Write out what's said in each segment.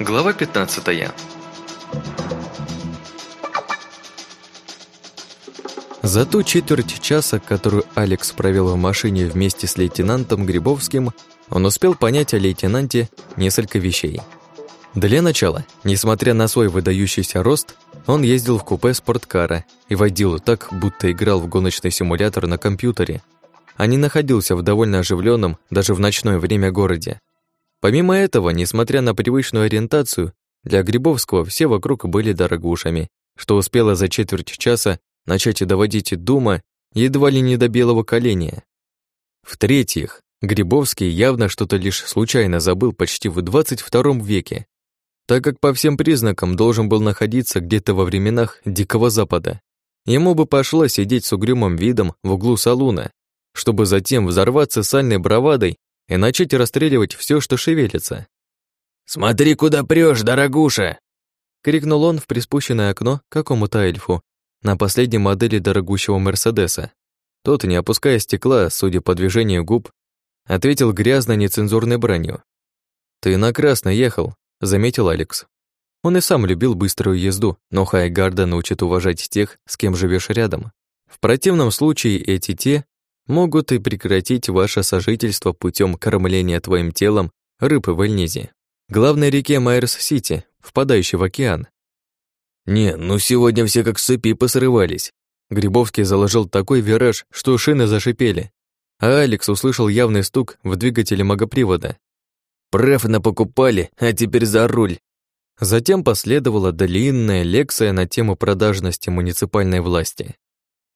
Глава 15 За ту четверть часа, которую Алекс провел в машине вместе с лейтенантом Грибовским, он успел понять о лейтенанте несколько вещей. Для начала, несмотря на свой выдающийся рост, он ездил в купе спорткара и водил так, будто играл в гоночный симулятор на компьютере, а не находился в довольно оживленном даже в ночное время городе. Помимо этого, несмотря на привычную ориентацию, для Грибовского все вокруг были дорогушами, что успело за четверть часа начать доводить Дума едва ли не до белого коленя. В-третьих, Грибовский явно что-то лишь случайно забыл почти в 22 веке, так как по всем признакам должен был находиться где-то во временах Дикого Запада. Ему бы пошло сидеть с угрюмым видом в углу салуна, чтобы затем взорваться сальной бравадой и начать расстреливать все, что шевелится. «Смотри, куда прешь, дорогуша!» — крикнул он в приспущенное окно какому-то эльфу на последней модели дорогущего Мерседеса. Тот, не опуская стекла, судя по движению губ, ответил грязно нецензурной бранью. «Ты на красный ехал, заметил Алекс. Он и сам любил быструю езду, но Хайгарда научит уважать тех, с кем живешь рядом. В противном случае эти те могут и прекратить ваше сожительство путем кормления твоим телом рыб в Эльнизе, главной реке Майерс-Сити, впадающей в океан. «Не, ну сегодня все как с цепи посрывались». Грибовский заложил такой вираж, что шины зашипели, а Алекс услышал явный стук в двигателе магопривода. Прав покупали, а теперь за руль. Затем последовала длинная лекция на тему продажности муниципальной власти.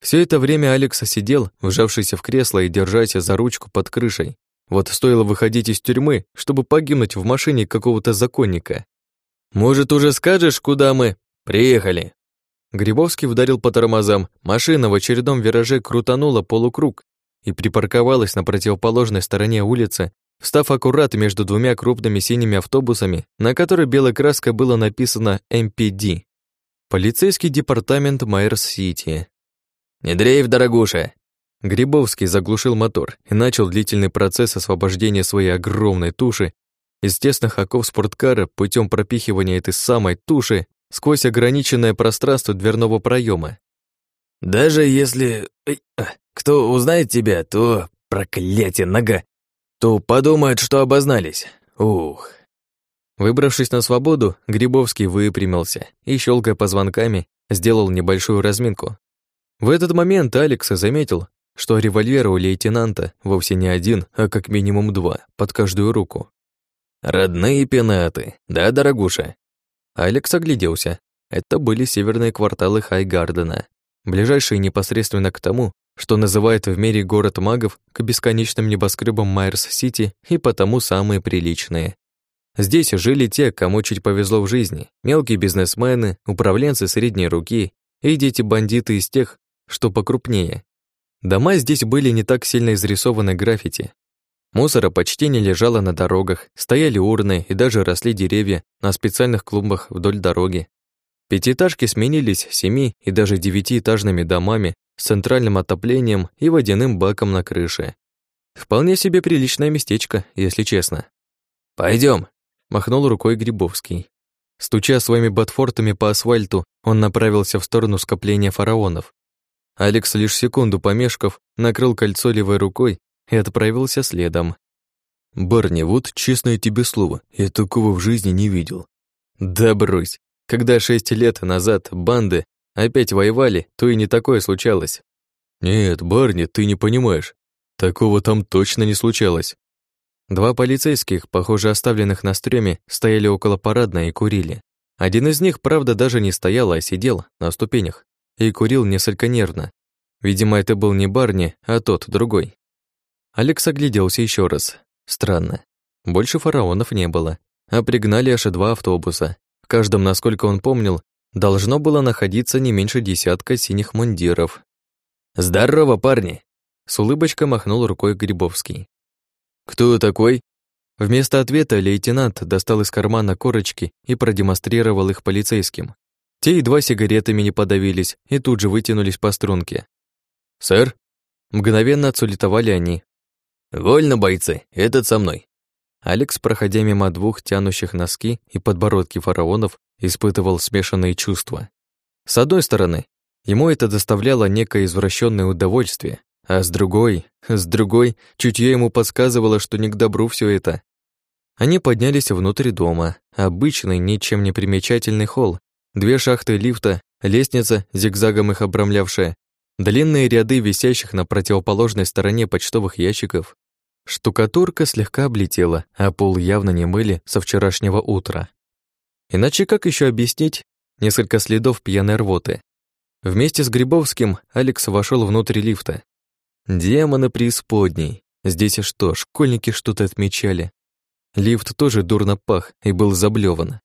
Все это время Алекс сидел, вжавшийся в кресло и держась за ручку под крышей. Вот стоило выходить из тюрьмы, чтобы погибнуть в машине какого-то законника. «Может, уже скажешь, куда мы? Приехали!» Грибовский вдарил по тормозам, машина в очередном вираже крутанула полукруг и припарковалась на противоположной стороне улицы, встав аккурат между двумя крупными синими автобусами, на которой белой краской было написано «МПД». Полицейский департамент Майерс-Сити. «Не дорогуша!» Грибовский заглушил мотор и начал длительный процесс освобождения своей огромной туши из тесных оков спорткара путем пропихивания этой самой туши сквозь ограниченное пространство дверного проема. «Даже если а, кто узнает тебя, то, проклятие, нога, то подумают, что обознались. Ух. Выбравшись на свободу, Грибовский выпрямился и, щелкая позвонками, сделал небольшую разминку. В этот момент Алекс заметил, что револьвер у лейтенанта вовсе не один, а как минимум два, под каждую руку. «Родные пенаты, да, дорогуша?» Алекс огляделся. Это были северные кварталы Хайгардена, ближайшие непосредственно к тому, что называет в мире город магов к бесконечным небоскребам Майерс-Сити и потому самые приличные. Здесь жили те, кому чуть повезло в жизни, мелкие бизнесмены, управленцы средней руки и дети-бандиты из тех, что покрупнее. Дома здесь были не так сильно изрисованы граффити. Мусора почти не лежало на дорогах, стояли урны и даже росли деревья на специальных клумбах вдоль дороги. Пятиэтажки сменились семи и даже девятиэтажными домами с центральным отоплением и водяным баком на крыше. Вполне себе приличное местечко, если честно. Пойдем, махнул рукой Грибовский. Стуча своими ботфортами по асфальту, он направился в сторону скопления фараонов. Алекс, лишь секунду помешков, накрыл кольцо левой рукой и отправился следом. «Барни, вот честное тебе слово, я такого в жизни не видел». «Да брось, когда шесть лет назад банды опять воевали, то и не такое случалось. Нет, Барни, ты не понимаешь. Такого там точно не случалось. Два полицейских, похоже, оставленных на стреме, стояли около парадной и курили. Один из них, правда, даже не стоял, а сидел на ступенях и курил несколько нервно. Видимо, это был не Барни, а тот, другой. Алекс огляделся еще раз. Странно. Больше фараонов не было, а пригнали аж два автобуса. В каждом, насколько он помнил, должно было находиться не меньше десятка синих мундиров. «Здорово, парни!» С улыбочкой махнул рукой Грибовский. «Кто такой?» Вместо ответа лейтенант достал из кармана корочки и продемонстрировал их полицейским. Те едва сигаретами не подавились и тут же вытянулись по струнке. «Сэр?» Мгновенно отсулетовали они. «Вольно, бойцы, этот со мной». Алекс, проходя мимо двух тянущих носки и подбородки фараонов, испытывал смешанные чувства. С одной стороны, ему это доставляло некое извращенное удовольствие, а с другой, с другой, чутье ему подсказывало, что не к добру все это. Они поднялись внутрь дома, обычный, ничем не примечательный холл, две шахты лифта, лестница, зигзагом их обрамлявшая, длинные ряды висящих на противоположной стороне почтовых ящиков, Штукатурка слегка облетела, а пол явно не мыли со вчерашнего утра. Иначе как еще объяснить несколько следов пьяной рвоты? Вместе с Грибовским Алекс вошел внутрь лифта. Демоны преисподней. Здесь что, школьники что-то отмечали. Лифт тоже дурно пах и был заблеван.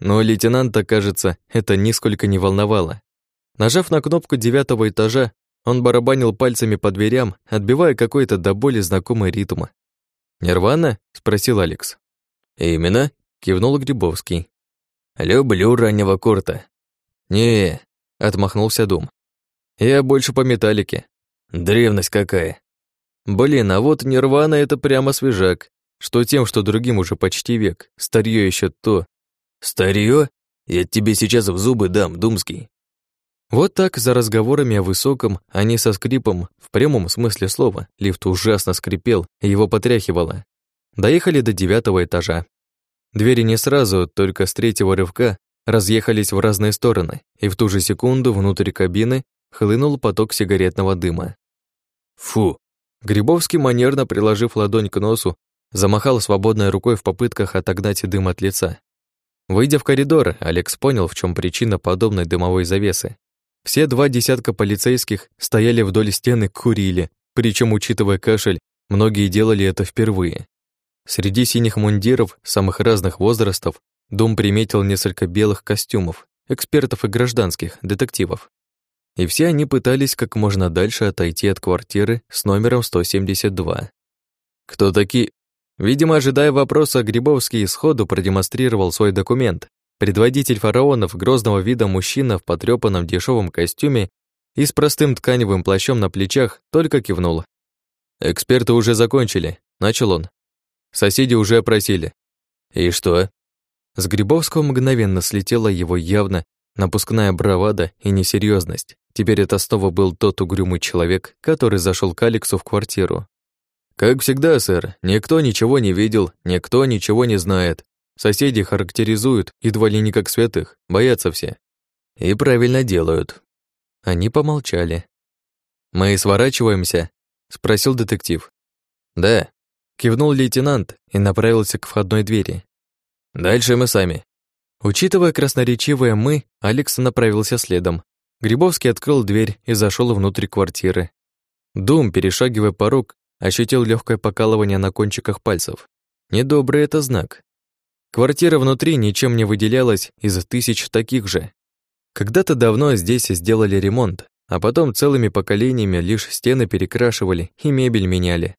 Но лейтенанта, кажется, это нисколько не волновало. Нажав на кнопку девятого этажа, он барабанил пальцами по дверям, отбивая какой-то до боли знакомый ритм. «Нирвана?» — спросил Алекс. «Именно», — кивнул Грибовский. «Люблю раннего Курта». «Не», — отмахнулся Дум. «Я больше по металлике». «Древность какая». «Блин, а вот Нирвана — это прямо свежак. Что тем, что другим уже почти век. Старье еще то». «Старье? Я тебе сейчас в зубы дам, Думский». Вот так, за разговорами о высоком, они со скрипом, в прямом смысле слова, лифт ужасно скрипел, и его потряхивало. Доехали до девятого этажа. Двери не сразу, только с третьего рывка, разъехались в разные стороны, и в ту же секунду внутрь кабины хлынул поток сигаретного дыма. Фу! Грибовский, манерно приложив ладонь к носу, замахал свободной рукой в попытках отогнать дым от лица. Выйдя в коридор, Алекс понял, в чем причина подобной дымовой завесы. Все два десятка полицейских стояли вдоль стены, курили, причем, учитывая кашель, многие делали это впервые. Среди синих мундиров самых разных возрастов Дом приметил несколько белых костюмов, экспертов и гражданских, детективов. И все они пытались как можно дальше отойти от квартиры с номером 172. Кто такие? Видимо, ожидая вопроса, Грибовский сходу продемонстрировал свой документ, Предводитель фараонов, грозного вида мужчина в потрёпанном дешевом костюме и с простым тканевым плащом на плечах, только кивнул. «Эксперты уже закончили», — начал он. «Соседи уже опросили». «И что?» С Грибовского мгновенно слетела его явно напускная бравада и несерьезность. Теперь это снова был тот угрюмый человек, который зашел к Алексу в квартиру. «Как всегда, сэр, никто ничего не видел, никто ничего не знает. Соседи характеризуют едва ли не как святых, боятся все. И правильно делают. Они помолчали. «Мы сворачиваемся?» — спросил детектив. «Да», — кивнул лейтенант и направился к входной двери. «Дальше мы сами». Учитывая красноречивое «мы», Алекс направился следом. Грибовский открыл дверь и зашел внутрь квартиры. Дум, перешагивая порог, ощутил легкое покалывание на кончиках пальцев. Недобрый это знак. Квартира внутри ничем не выделялась из тысяч таких же. Когда-то давно здесь сделали ремонт, а потом целыми поколениями лишь стены перекрашивали и мебель меняли.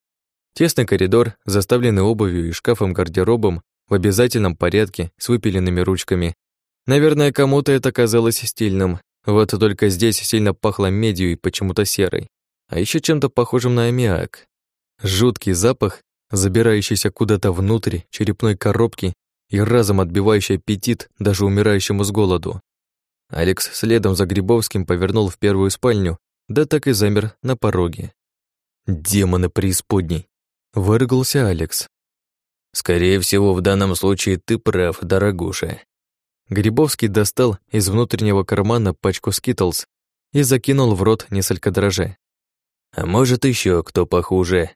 Тесный коридор, заставленный обувью и шкафом-гардеробом в обязательном порядке с выпиленными ручками. Наверное, кому-то это казалось стильным, вот только здесь сильно пахло медью и почему-то серой, а еще чем-то похожим на аммиак. Жуткий запах, забирающийся куда-то внутрь черепной коробки и разом отбивающий аппетит даже умирающему с голоду. Алекс следом за Грибовским повернул в первую спальню, да так и замер на пороге. «Демоны преисподней!» — выругался Алекс. «Скорее всего, в данном случае ты прав, дорогуша». Грибовский достал из внутреннего кармана пачку скитлс и закинул в рот несколько дрожжей. «А может, еще кто похуже?»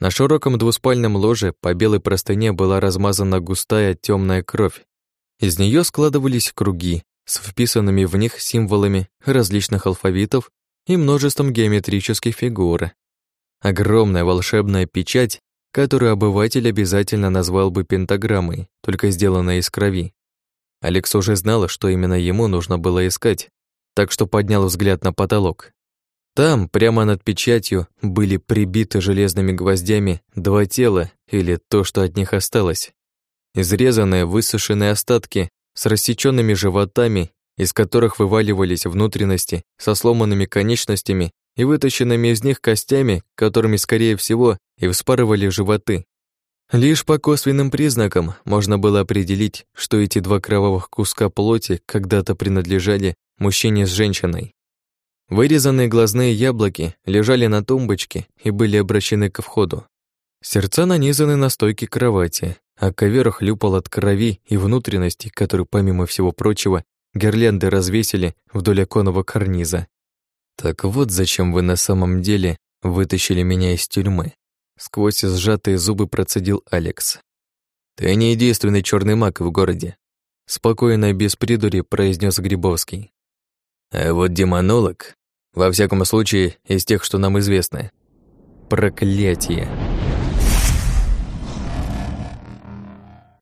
На широком двуспальном ложе по белой простыне была размазана густая темная кровь. Из нее складывались круги с вписанными в них символами различных алфавитов и множеством геометрических фигур. Огромная волшебная печать, которую обыватель обязательно назвал бы пентаграммой, только сделанной из крови. Алекс уже знал, что именно ему нужно было искать, так что поднял взгляд на потолок. Там, прямо над печатью, были прибиты железными гвоздями два тела или то, что от них осталось. Изрезанные, высушенные остатки с рассеченными животами, из которых вываливались внутренности со сломанными конечностями и вытащенными из них костями, которыми, скорее всего, и вспарывали животы. Лишь по косвенным признакам можно было определить, что эти два кровавых куска плоти когда-то принадлежали мужчине с женщиной. Вырезанные глазные яблоки лежали на тумбочке и были обращены к входу. Сердца нанизаны на стойке кровати, а ковер хлюпал от крови и внутренностей, которые, помимо всего прочего, гирлянды развесили вдоль оконного карниза. Так вот зачем вы на самом деле вытащили меня из тюрьмы. Сквозь сжатые зубы процедил Алекс. «Ты не единственный черный маг в городе», спокойно без придури произнес Грибовский. «А вот демонолог, во всяком случае, из тех, что нам известны. Проклятие!»